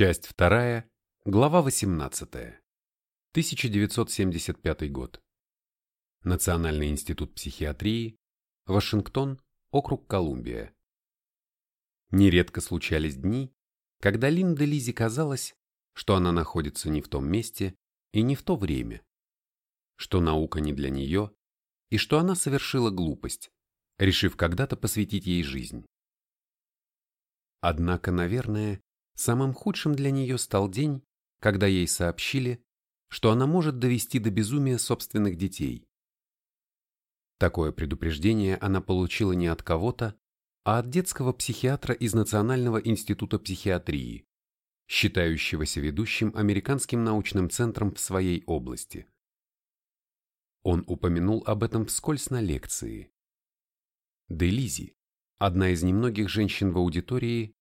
Часть вторая, глава 18. 1975 год. Национальный институт психиатрии, Вашингтон, округ Колумбия. Нередко случались дни, когда Линда Лизи казалось, что она находится не в том месте и не в то время, что наука не для нее и что она совершила глупость, решив когда-то посвятить ей жизнь. Однако, наверное, самым худшим для нее стал день, когда ей сообщили, что она может довести до безумия собственных детей. Такое предупреждение она получила не от кого-то, а от детского психиатра из Национального института психиатрии, считающегося ведущим американским научным центром в своей области. Он упомянул об этом вскользь на лекции. Делизи, одна из немногих женщин в аудитории,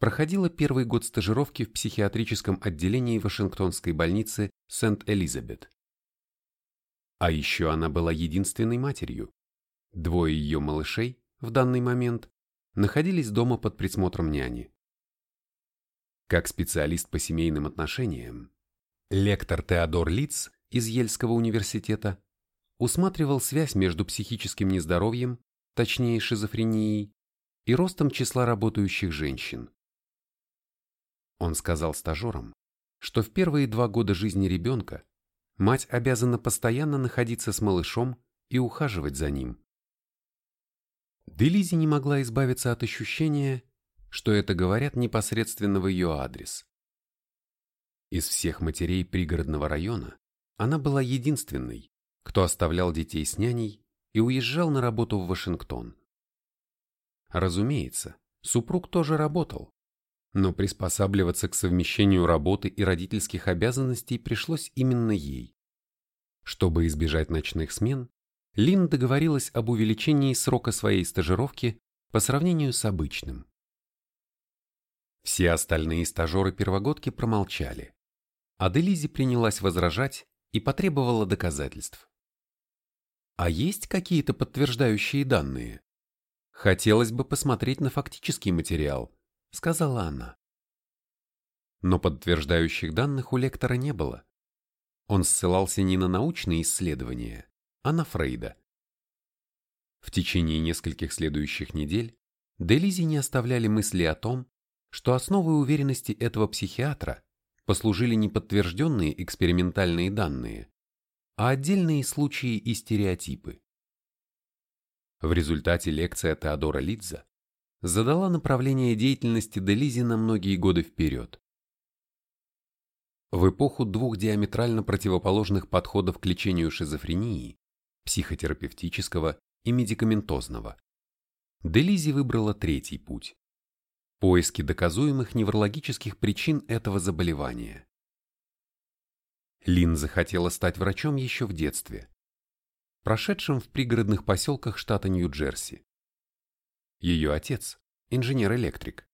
проходила первый год стажировки в психиатрическом отделении Вашингтонской больницы Сент-Элизабет. А еще она была единственной матерью. Двое ее малышей в данный момент находились дома под присмотром няни. Как специалист по семейным отношениям, лектор Теодор Литц из Ельского университета усматривал связь между психическим нездоровьем, точнее шизофренией, и ростом числа работающих женщин. Он сказал стажерам, что в первые два года жизни ребенка мать обязана постоянно находиться с малышом и ухаживать за ним. Делизи не могла избавиться от ощущения, что это говорят непосредственно в ее адрес. Из всех матерей пригородного района она была единственной, кто оставлял детей с няней и уезжал на работу в Вашингтон. Разумеется, супруг тоже работал, но приспосабливаться к совмещению работы и родительских обязанностей пришлось именно ей. Чтобы избежать ночных смен, Лин договорилась об увеличении срока своей стажировки по сравнению с обычным. Все остальные стажеры-первогодки промолчали, а Делизи принялась возражать и потребовала доказательств. А есть какие-то подтверждающие данные? Хотелось бы посмотреть на фактический материал, сказала она. Но подтверждающих данных у лектора не было. Он ссылался не на научные исследования, а на Фрейда. В течение нескольких следующих недель Делизи не оставляли мысли о том, что основой уверенности этого психиатра послужили не подтвержденные экспериментальные данные, а отдельные случаи и стереотипы. В результате лекция Теодора Лидза задала направление деятельности Делизи на многие годы вперед. В эпоху двух диаметрально противоположных подходов к лечению шизофрении, психотерапевтического и медикаментозного, Делизи выбрала третий путь – поиски доказуемых неврологических причин этого заболевания. Лин захотела стать врачом еще в детстве, прошедшим в пригородных поселках штата Нью-Джерси. Ее отец, инженер-электрик,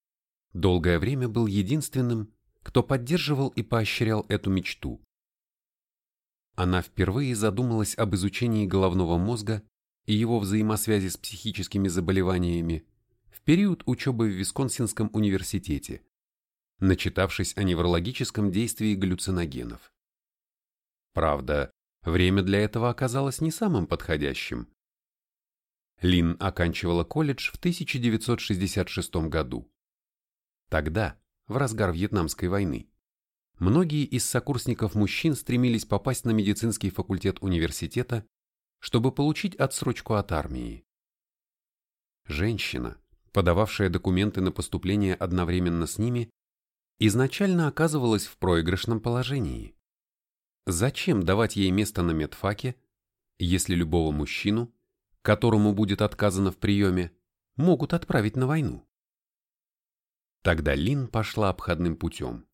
долгое время был единственным, кто поддерживал и поощрял эту мечту. Она впервые задумалась об изучении головного мозга и его взаимосвязи с психическими заболеваниями в период учебы в Висконсинском университете, начитавшись о неврологическом действии галлюциногенов. Правда, время для этого оказалось не самым подходящим. Лин оканчивала колледж в 1966 году. Тогда, в разгар Вьетнамской войны, многие из сокурсников мужчин стремились попасть на медицинский факультет университета, чтобы получить отсрочку от армии. Женщина, подававшая документы на поступление одновременно с ними, изначально оказывалась в проигрышном положении. Зачем давать ей место на медфаке, если любого мужчину, которому будет отказано в приеме, могут отправить на войну? Тогда Лин пошла обходным путем.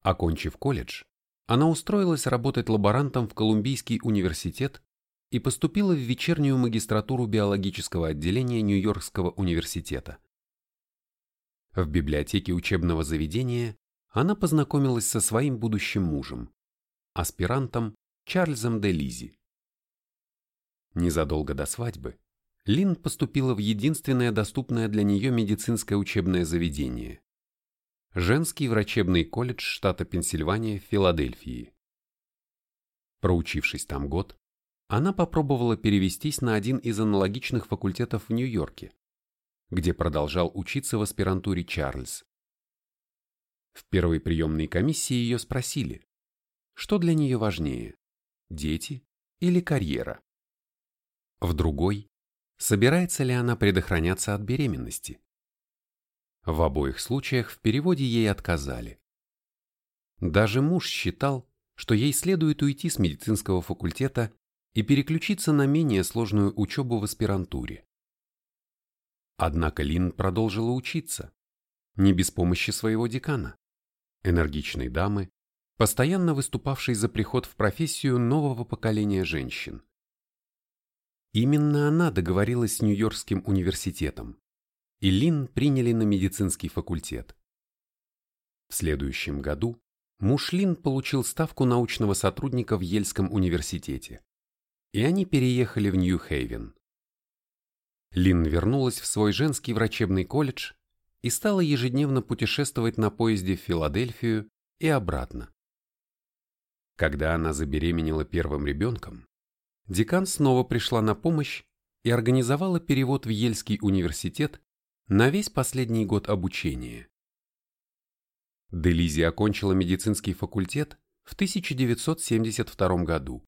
Окончив колледж, она устроилась работать лаборантом в Колумбийский университет и поступила в вечернюю магистратуру биологического отделения Нью-Йоркского университета. В библиотеке учебного заведения она познакомилась со своим будущим мужем, аспирантом Чарльзом де Лизи. Незадолго до свадьбы Лин поступила в единственное доступное для нее медицинское учебное заведение женский врачебный колледж штата Пенсильвания в Филадельфии. Проучившись там год, она попробовала перевестись на один из аналогичных факультетов в Нью-Йорке, где продолжал учиться в аспирантуре Чарльз. В первой приемной комиссии ее спросили, что для нее важнее – дети или карьера. В другой – собирается ли она предохраняться от беременности. В обоих случаях в переводе ей отказали. Даже муж считал, что ей следует уйти с медицинского факультета и переключиться на менее сложную учебу в аспирантуре. Однако Лин продолжила учиться, не без помощи своего декана, энергичной дамы, постоянно выступавшей за приход в профессию нового поколения женщин. Именно она договорилась с Нью-Йоркским университетом, и Лин приняли на медицинский факультет. В следующем году муж Лин получил ставку научного сотрудника в Ельском университете, и они переехали в Нью-Хейвен. Лин вернулась в свой женский врачебный колледж и стала ежедневно путешествовать на поезде в Филадельфию и обратно. Когда она забеременела первым ребенком, декан снова пришла на помощь и организовала перевод в Ельский университет на весь последний год обучения. Делизи окончила медицинский факультет в 1972 году.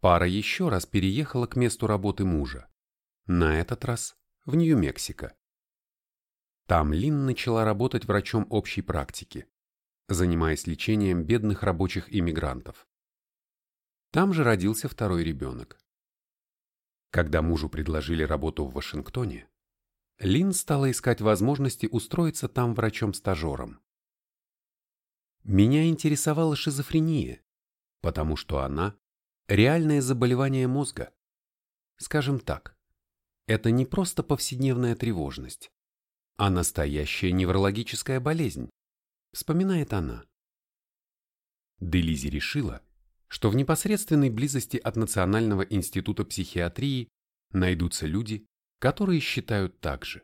Пара еще раз переехала к месту работы мужа, на этот раз в Нью-Мексико. Там Лин начала работать врачом общей практики, занимаясь лечением бедных рабочих иммигрантов. Там же родился второй ребенок. Когда мужу предложили работу в Вашингтоне, Лин стала искать возможности устроиться там врачом-стажером. Меня интересовала шизофрения, потому что она – реальное заболевание мозга. Скажем так, это не просто повседневная тревожность, а настоящая неврологическая болезнь, вспоминает она. Делизи решила, что в непосредственной близости от Национального института психиатрии найдутся люди, которые считают так же.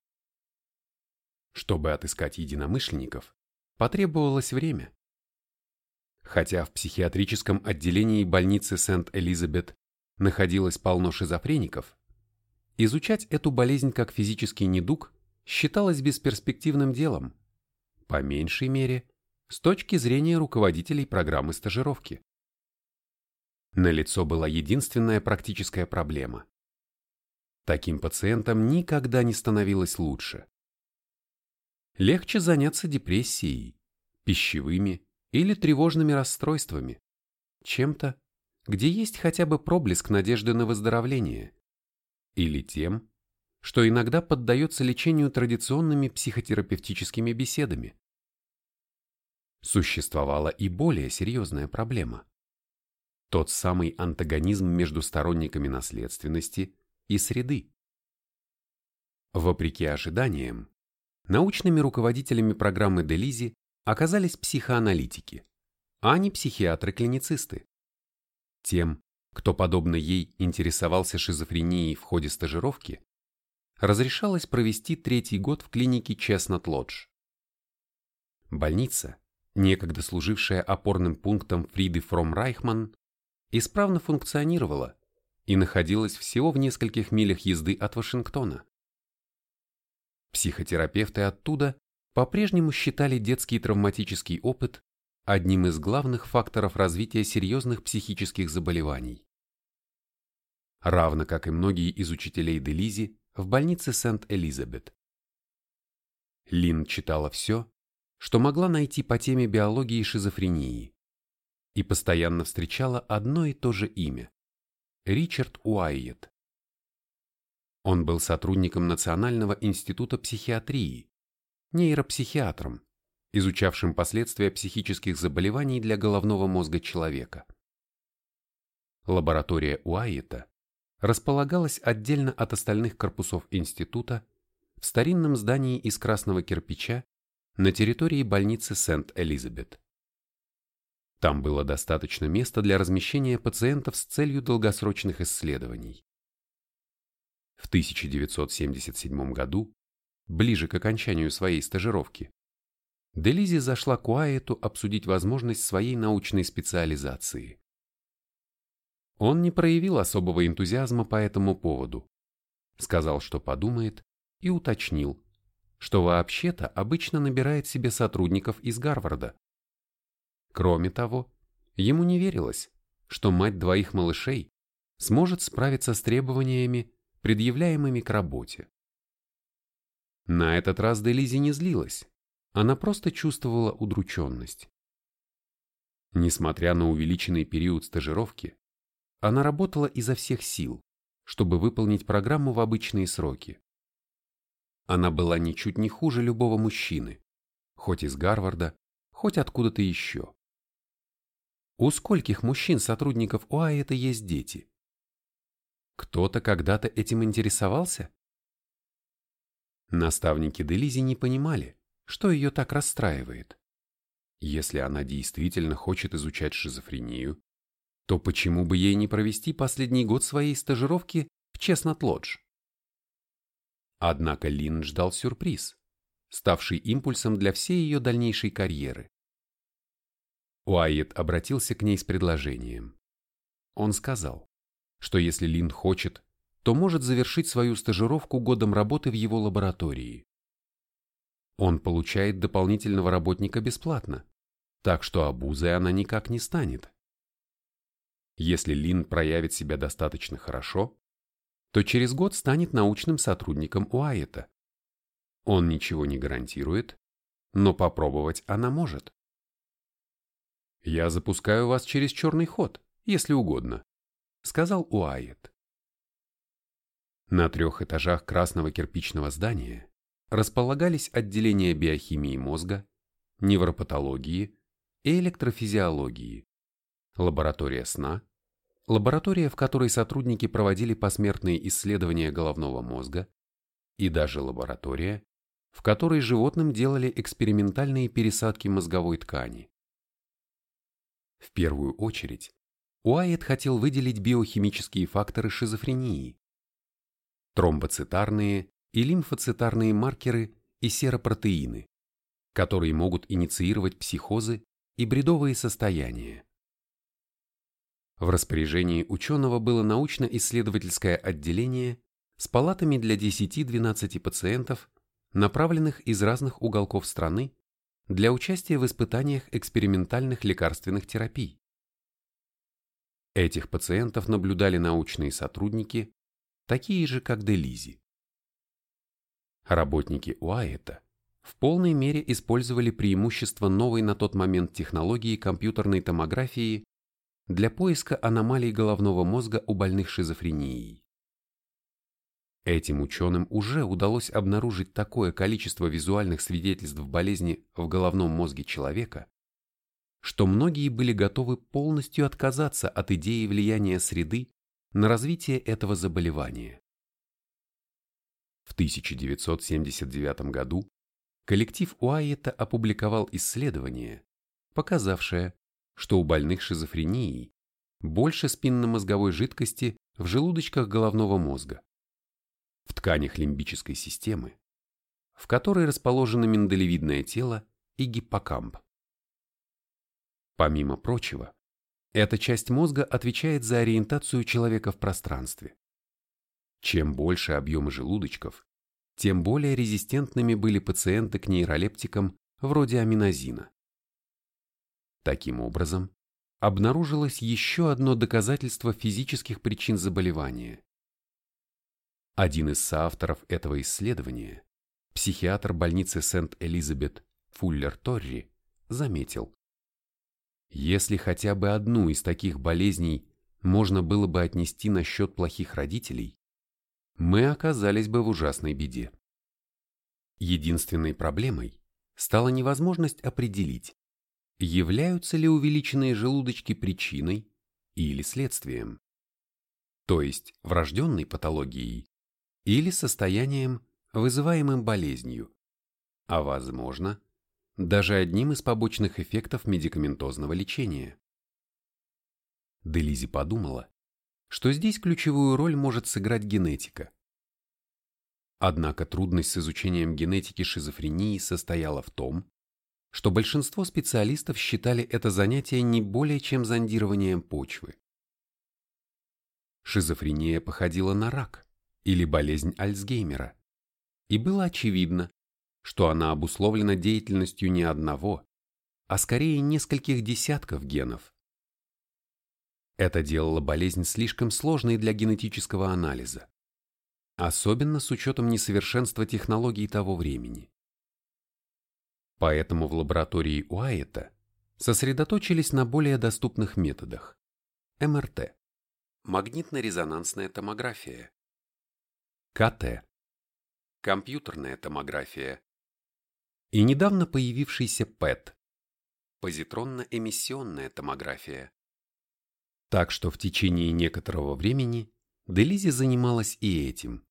Чтобы отыскать единомышленников, потребовалось время. Хотя в психиатрическом отделении больницы Сент-Элизабет находилось полно шизофреников, изучать эту болезнь как физический недуг считалось бесперспективным делом, по меньшей мере, с точки зрения руководителей программы стажировки. Налицо была единственная практическая проблема. Таким пациентам никогда не становилось лучше. Легче заняться депрессией, пищевыми или тревожными расстройствами, чем-то, где есть хотя бы проблеск надежды на выздоровление, или тем, что иногда поддается лечению традиционными психотерапевтическими беседами. Существовала и более серьезная проблема. Тот самый антагонизм между сторонниками наследственности и среды. Вопреки ожиданиям, научными руководителями программы Делизи оказались психоаналитики, а не психиатры-клиницисты. Тем, кто, подобно ей, интересовался шизофренией в ходе стажировки, разрешалось провести третий год в клинике Честнат Лодж. Больница, некогда служившая опорным пунктом Фриды Фром Райхман, исправно функционировала и находилась всего в нескольких милях езды от Вашингтона. Психотерапевты оттуда по-прежнему считали детский травматический опыт одним из главных факторов развития серьезных психических заболеваний. Равно как и многие из учителей Делизи, в больнице Сент-Элизабет. Лин читала все, что могла найти по теме биологии шизофрении, и постоянно встречала одно и то же имя – Ричард Уайет. Он был сотрудником Национального института психиатрии, нейропсихиатром, изучавшим последствия психических заболеваний для головного мозга человека. Лаборатория Уайета располагалась отдельно от остальных корпусов института в старинном здании из красного кирпича на территории больницы Сент-Элизабет. Там было достаточно места для размещения пациентов с целью долгосрочных исследований. В 1977 году, ближе к окончанию своей стажировки, Делизи зашла к Уайету обсудить возможность своей научной специализации. Он не проявил особого энтузиазма по этому поводу. Сказал, что подумает, и уточнил, что вообще-то обычно набирает себе сотрудников из Гарварда. Кроме того, ему не верилось, что мать двоих малышей сможет справиться с требованиями, предъявляемыми к работе. На этот раз Делизи не злилась, она просто чувствовала удрученность. Несмотря на увеличенный период стажировки, она работала изо всех сил, чтобы выполнить программу в обычные сроки. Она была ничуть не хуже любого мужчины, хоть из Гарварда, хоть откуда-то еще. У скольких мужчин-сотрудников УАЭТа есть дети? Кто-то когда-то этим интересовался? Наставники Делизи не понимали, что ее так расстраивает. Если она действительно хочет изучать шизофрению, то почему бы ей не провести последний год своей стажировки в Честнат-Лодж? Однако Лин ждал сюрприз, ставший импульсом для всей ее дальнейшей карьеры. Уайет обратился к ней с предложением. Он сказал, что если Лин хочет, то может завершить свою стажировку годом работы в его лаборатории. Он получает дополнительного работника бесплатно, так что обузой она никак не станет. Если Лин проявит себя достаточно хорошо, то через год станет научным сотрудником Уайета. Он ничего не гарантирует, но попробовать она может. «Я запускаю вас через черный ход, если угодно», — сказал Уайет. На трех этажах красного кирпичного здания располагались отделения биохимии мозга, невропатологии и электрофизиологии, лаборатория сна, лаборатория, в которой сотрудники проводили посмертные исследования головного мозга, и даже лаборатория, в которой животным делали экспериментальные пересадки мозговой ткани. В первую очередь, Уайет хотел выделить биохимические факторы шизофрении. Тромбоцитарные и лимфоцитарные маркеры и серопротеины, которые могут инициировать психозы и бредовые состояния. В распоряжении ученого было научно-исследовательское отделение с палатами для 10-12 пациентов, направленных из разных уголков страны для участия в испытаниях экспериментальных лекарственных терапий. Этих пациентов наблюдали научные сотрудники, такие же, как Делизи. Работники Уайета в полной мере использовали преимущества новой на тот момент технологии компьютерной томографии для поиска аномалий головного мозга у больных шизофренией. Этим ученым уже удалось обнаружить такое количество визуальных свидетельств болезни в головном мозге человека, что многие были готовы полностью отказаться от идеи влияния среды на развитие этого заболевания. В 1979 году коллектив Уайета опубликовал исследование, показавшее, что у больных шизофренией больше спинномозговой жидкости в желудочках головного мозга, в тканях лимбической системы, в которой расположено миндалевидное тело и гиппокамп. Помимо прочего, эта часть мозга отвечает за ориентацию человека в пространстве. Чем больше объемы желудочков, тем более резистентными были пациенты к нейролептикам вроде аминозина. Таким образом, обнаружилось еще одно доказательство физических причин заболевания. Один из соавторов этого исследования, психиатр больницы Сент-Элизабет Фуллер Торри, заметил, если хотя бы одну из таких болезней можно было бы отнести на счет плохих родителей, мы оказались бы в ужасной беде. Единственной проблемой стала невозможность определить, являются ли увеличенные желудочки причиной или следствием, то есть врожденной патологией или состоянием, вызываемым болезнью, а возможно, даже одним из побочных эффектов медикаментозного лечения. Делизи подумала, что здесь ключевую роль может сыграть генетика. Однако трудность с изучением генетики шизофрении состояла в том, что большинство специалистов считали это занятие не более чем зондированием почвы. Шизофрения походила на рак или болезнь Альцгеймера, и было очевидно, что она обусловлена деятельностью не одного, а скорее нескольких десятков генов. Это делало болезнь слишком сложной для генетического анализа, особенно с учетом несовершенства технологий того времени. Поэтому в лаборатории Уайета сосредоточились на более доступных методах – МРТ, магнитно-резонансная томография, КТ, компьютерная томография и недавно появившийся ПЭТ, позитронно-эмиссионная томография. Так что в течение некоторого времени Делизи занималась и этим.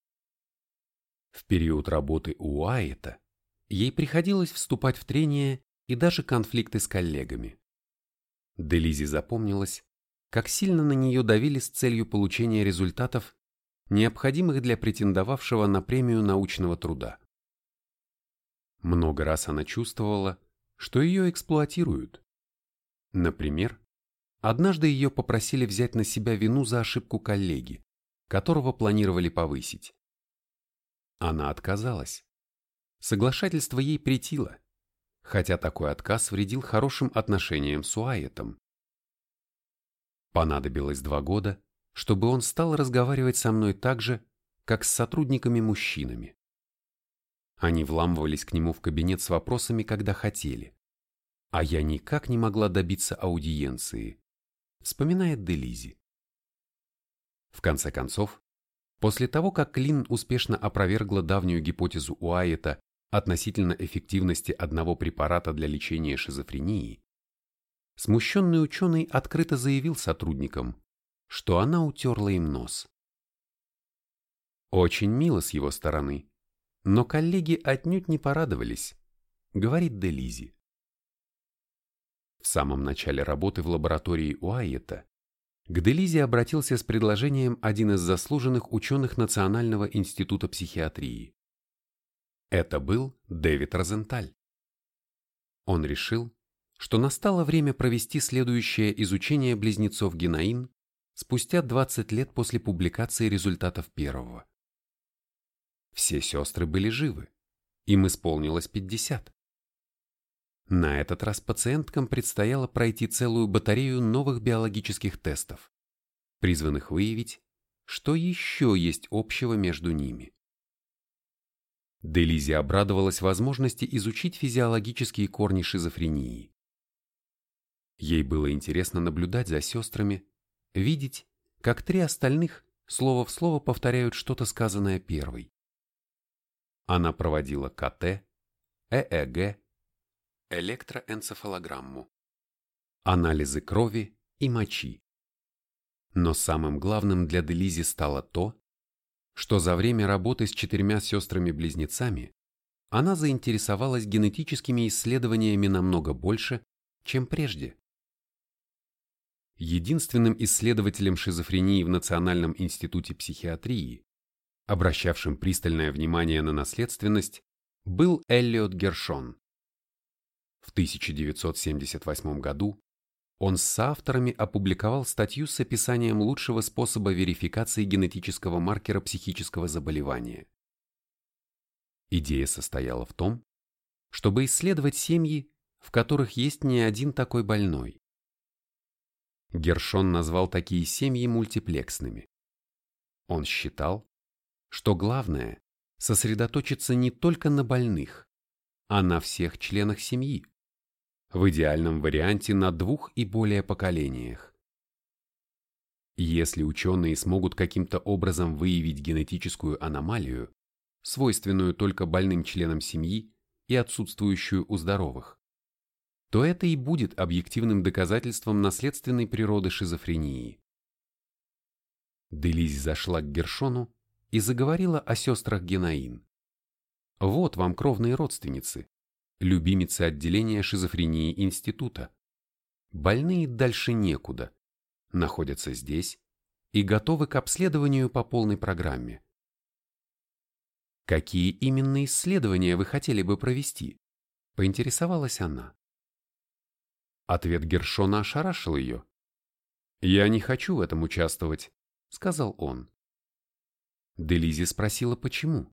В период работы у Уайета ей приходилось вступать в трения и даже конфликты с коллегами. Делизи запомнилось, как сильно на нее давили с целью получения результатов, необходимых для претендовавшего на премию научного труда. Много раз она чувствовала, что ее эксплуатируют. Например, однажды ее попросили взять на себя вину за ошибку коллеги, которого планировали повысить. Она отказалась, Соглашательство ей претило, хотя такой отказ вредил хорошим отношениям с Уайетом. Понадобилось два года, чтобы он стал разговаривать со мной так же, как с сотрудниками-мужчинами. Они вламывались к нему в кабинет с вопросами, когда хотели, а я никак не могла добиться аудиенции, вспоминает Делизи. В конце концов, после того, как Клин успешно опровергла давнюю гипотезу Уайета относительно эффективности одного препарата для лечения шизофрении, смущенный ученый открыто заявил сотрудникам, что она утерла им нос. Очень мило с его стороны, но коллеги отнюдь не порадовались, говорит Делизи. В самом начале работы в лаборатории Уайета к Делизи обратился с предложением один из заслуженных ученых Национального института психиатрии. Это был Дэвид Розенталь. Он решил, что настало время провести следующее изучение близнецов Генаин спустя 20 лет после публикации результатов первого. Все сестры были живы, им исполнилось 50. На этот раз пациенткам предстояло пройти целую батарею новых биологических тестов, призванных выявить, что еще есть общего между ними. Делизи обрадовалась возможности изучить физиологические корни шизофрении. Ей было интересно наблюдать за сестрами, видеть, как три остальных слово в слово повторяют что-то сказанное первой. Она проводила КТ, ЭЭГ, электроэнцефалограмму, анализы крови и мочи. Но самым главным для Делизи стало то, что за время работы с четырьмя сестрами-близнецами она заинтересовалась генетическими исследованиями намного больше, чем прежде. Единственным исследователем шизофрении в Национальном институте психиатрии, обращавшим пристальное внимание на наследственность, был Эллиот Гершон. В 1978 году он с соавторами опубликовал статью с описанием лучшего способа верификации генетического маркера психического заболевания. Идея состояла в том, чтобы исследовать семьи, в которых есть не один такой больной. Гершон назвал такие семьи мультиплексными. Он считал, что главное – сосредоточиться не только на больных, а на всех членах семьи в идеальном варианте на двух и более поколениях. Если ученые смогут каким-то образом выявить генетическую аномалию, свойственную только больным членам семьи и отсутствующую у здоровых, то это и будет объективным доказательством наследственной природы шизофрении. Делизи зашла к Гершону и заговорила о сестрах Генаин. Вот вам кровные родственницы, любимицы отделения шизофрении института. Больные дальше некуда, находятся здесь и готовы к обследованию по полной программе. Какие именно исследования вы хотели бы провести? Поинтересовалась она. Ответ Гершона ошарашил ее. «Я не хочу в этом участвовать», — сказал он. Делизи спросила, почему.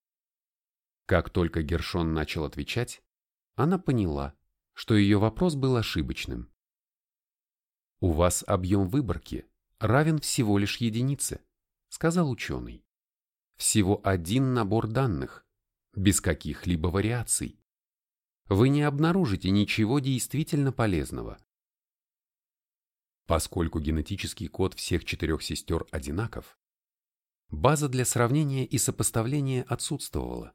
Как только Гершон начал отвечать, она поняла, что ее вопрос был ошибочным. «У вас объем выборки равен всего лишь единице», — сказал ученый. «Всего один набор данных, без каких-либо вариаций. Вы не обнаружите ничего действительно полезного. Поскольку генетический код всех четырех сестер одинаков, база для сравнения и сопоставления отсутствовала.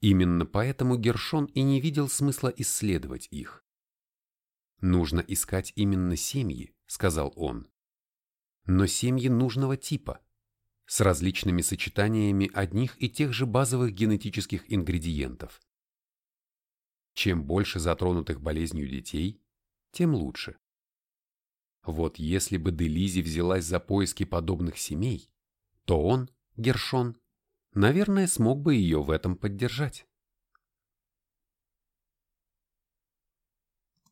Именно поэтому Гершон и не видел смысла исследовать их. «Нужно искать именно семьи», — сказал он. «Но семьи нужного типа, с различными сочетаниями одних и тех же базовых генетических ингредиентов. Чем больше затронутых болезнью детей, тем лучше. Вот если бы Делизи взялась за поиски подобных семей, то он, Гершон, наверное, смог бы ее в этом поддержать.